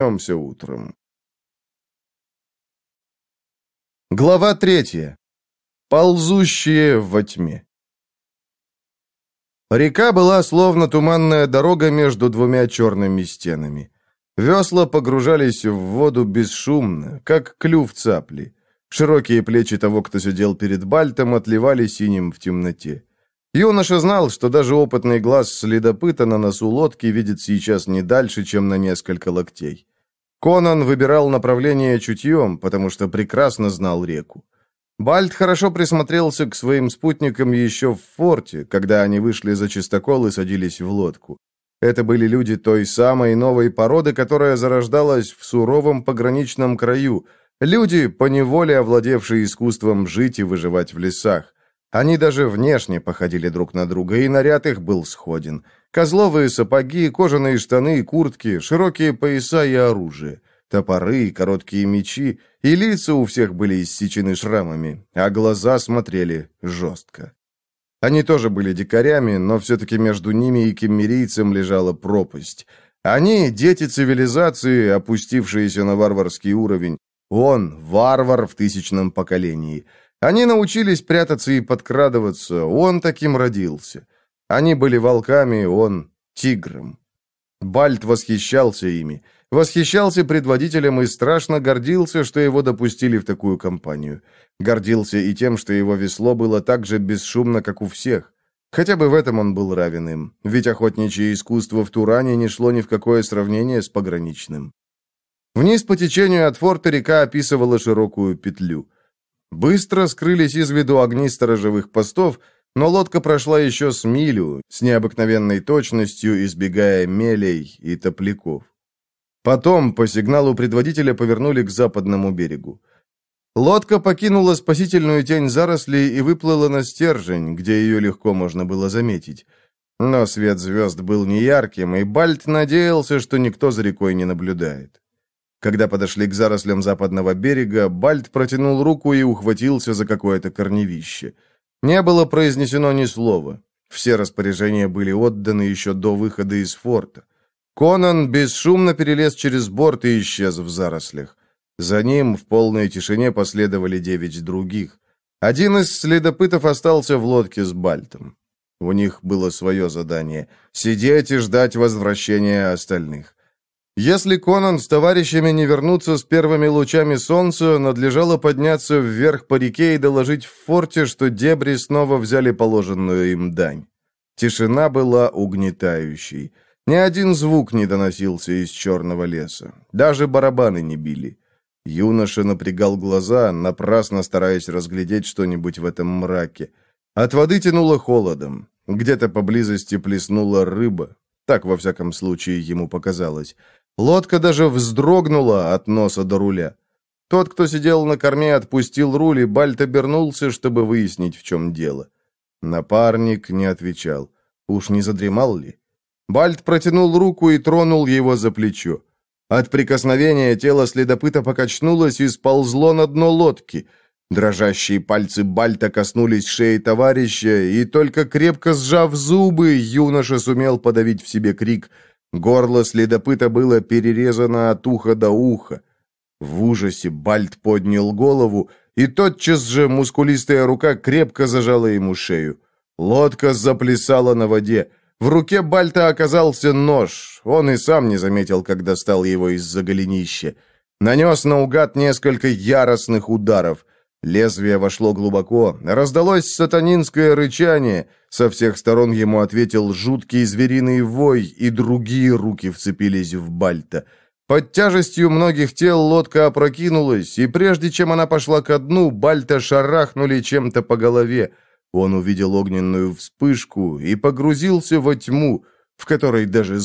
Вернемся утром. Глава третья. Ползущие во тьме. Река была словно туманная дорога между двумя черными стенами. Весла погружались в воду бесшумно, как клюв цапли. Широкие плечи того, кто сидел перед бальтом, отливали синим в темноте. Юноша знал, что даже опытный глаз следопыта на носу лодки видит сейчас не дальше, чем на несколько локтей. Конан выбирал направление чутьем, потому что прекрасно знал реку. Бальт хорошо присмотрелся к своим спутникам еще в форте, когда они вышли за чистокол и садились в лодку. Это были люди той самой новой породы, которая зарождалась в суровом пограничном краю, люди, поневоле овладевшие искусством жить и выживать в лесах. Они даже внешне походили друг на друга, и наряд их был сходен. Козловые сапоги, кожаные штаны и куртки, широкие пояса и оружие топоры, короткие мечи, и лица у всех были иссечены шрамами, а глаза смотрели жестко. Они тоже были дикарями, но все-таки между ними и кеммерийцем лежала пропасть. Они — дети цивилизации, опустившиеся на варварский уровень. Он — варвар в тысячном поколении. Они научились прятаться и подкрадываться, он таким родился. Они были волками, он — тигром. Бальт восхищался ими — Восхищался предводителем и страшно гордился, что его допустили в такую компанию. Гордился и тем, что его весло было так же бесшумно, как у всех. Хотя бы в этом он был равен им, ведь охотничье искусство в Туране не шло ни в какое сравнение с пограничным. Вниз по течению от форта река описывала широкую петлю. Быстро скрылись из виду огни сторожевых постов, но лодка прошла еще с милю, с необыкновенной точностью, избегая мелей и топляков. Потом, по сигналу предводителя, повернули к западному берегу. Лодка покинула спасительную тень зарослей и выплыла на стержень, где ее легко можно было заметить. Но свет звезд был неярким, и Бальт надеялся, что никто за рекой не наблюдает. Когда подошли к зарослям западного берега, Бальт протянул руку и ухватился за какое-то корневище. Не было произнесено ни слова. Все распоряжения были отданы еще до выхода из форта. Конан бесшумно перелез через борт и исчез в зарослях. За ним в полной тишине последовали девять других. Один из следопытов остался в лодке с Бальтом. У них было свое задание — сидеть и ждать возвращения остальных. Если Конан с товарищами не вернутся с первыми лучами солнца, надлежало подняться вверх по реке и доложить в форте, что дебри снова взяли положенную им дань. Тишина была угнетающей. Ни один звук не доносился из черного леса. Даже барабаны не били. Юноша напрягал глаза, напрасно стараясь разглядеть что-нибудь в этом мраке. От воды тянуло холодом. Где-то поблизости плеснула рыба. Так, во всяком случае, ему показалось. Лодка даже вздрогнула от носа до руля. Тот, кто сидел на корме, отпустил руль, и Бальт обернулся, чтобы выяснить, в чем дело. Напарник не отвечал. Уж не задремал ли? Бальт протянул руку и тронул его за плечо. От прикосновения тело следопыта покачнулось и сползло на дно лодки. Дрожащие пальцы Бальта коснулись шеи товарища, и только крепко сжав зубы, юноша сумел подавить в себе крик. Горло следопыта было перерезано от уха до уха. В ужасе Бальт поднял голову, и тотчас же мускулистая рука крепко зажала ему шею. Лодка заплясала на воде. В руке Бальта оказался нож. Он и сам не заметил, как достал его из-за голенища. Нанес наугад несколько яростных ударов. Лезвие вошло глубоко. Раздалось сатанинское рычание. Со всех сторон ему ответил жуткий звериный вой, и другие руки вцепились в Бальта. Под тяжестью многих тел лодка опрокинулась, и прежде чем она пошла ко дну, Бальта шарахнули чем-то по голове. Он увидел огненную вспышку и погрузился во тьму, в которой даже